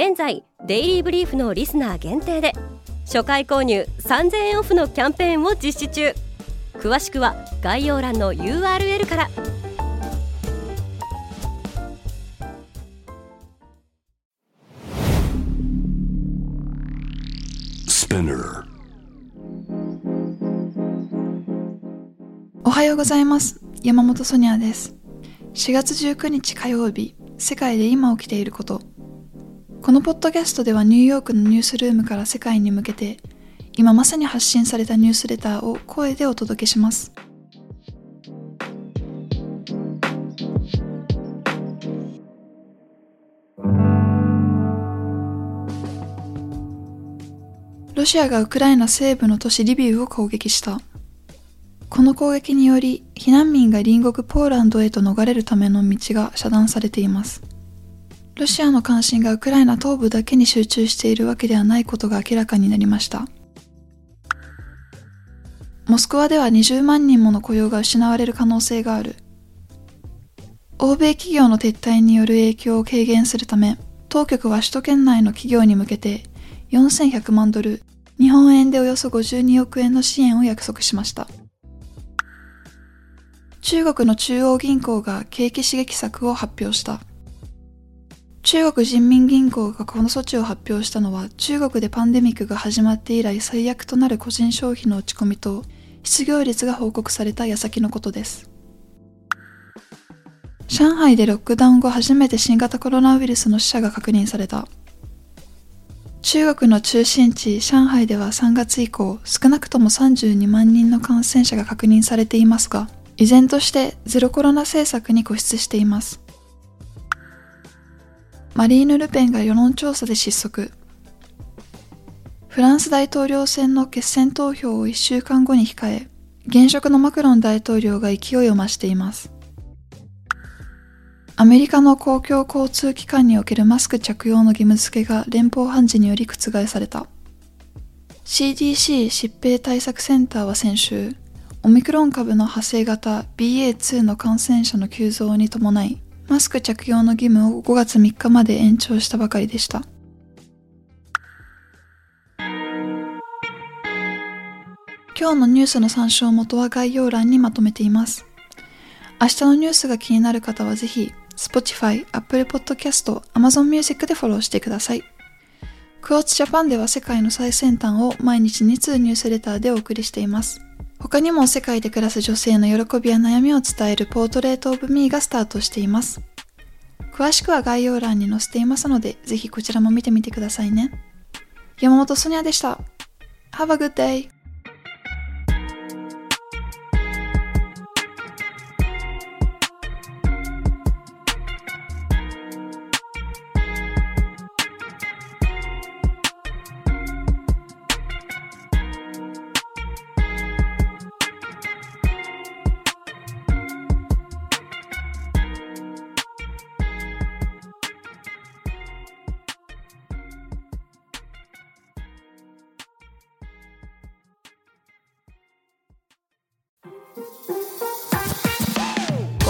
現在デイリーブリーフのリスナー限定で初回購入3000円オフのキャンペーンを実施中。詳しくは概要欄の URL から。おはようございます。山本ソニアです。4月19日火曜日世界で今起きていることこのポッドキャストではニューヨークのニュースルームから世界に向けて今まさに発信されたニュースレターを声でお届けします。ロシアがウクライナ西部の都市リビウを攻撃した。この攻撃により避難民が隣国ポーランドへと逃れるための道が遮断されています。ロシアの関心がウクライナ東部だけに集中しているわけではないことが明らかになりました。モスクワでは20万人もの雇用が失われる可能性がある。欧米企業の撤退による影響を軽減するため、当局は首都圏内の企業に向けて4100万ドル、日本円でおよそ52億円の支援を約束しました。中国の中央銀行が景気刺激策を発表した。中国人民銀行がこの措置を発表したのは中国でパンデミックが始まって以来最悪となる個人消費の落ち込みと失業率が報告された矢先のことです。上海でロックダウン後初めて新型コロナウイルスの死者が確認された。中国の中心地上海では3月以降少なくとも32万人の感染者が確認されていますが依然としてゼロコロナ政策に固執しています。マリーヌ・ルペンが世論調査で失速。フランス大統領選の決選投票を1週間後に控え、現職のマクロン大統領が勢いを増しています。アメリカの公共交通機関におけるマスク着用の義務付けが連邦判事により覆された。CDC 疾病対策センターは先週、オミクロン株の派生型 BA.2 の感染者の急増に伴い、マスク着用の義務を5月3日まで延長したばかりでした。今日のニュースの参照元は概要欄にまとめています。明日のニュースが気になる方はぜひ、Spotify、Apple Podcast、Amazon Music でフォローしてください。クォーツジャパンでは世界の最先端を毎日2通ニュースレターでお送りしています。他にも世界で暮らす女性の喜びや悩みを伝えるポートレートオブミーがスタートしています。詳しくは概要欄に載せていますので、ぜひこちらも見てみてくださいね。山本ソニアでした。Have a good day!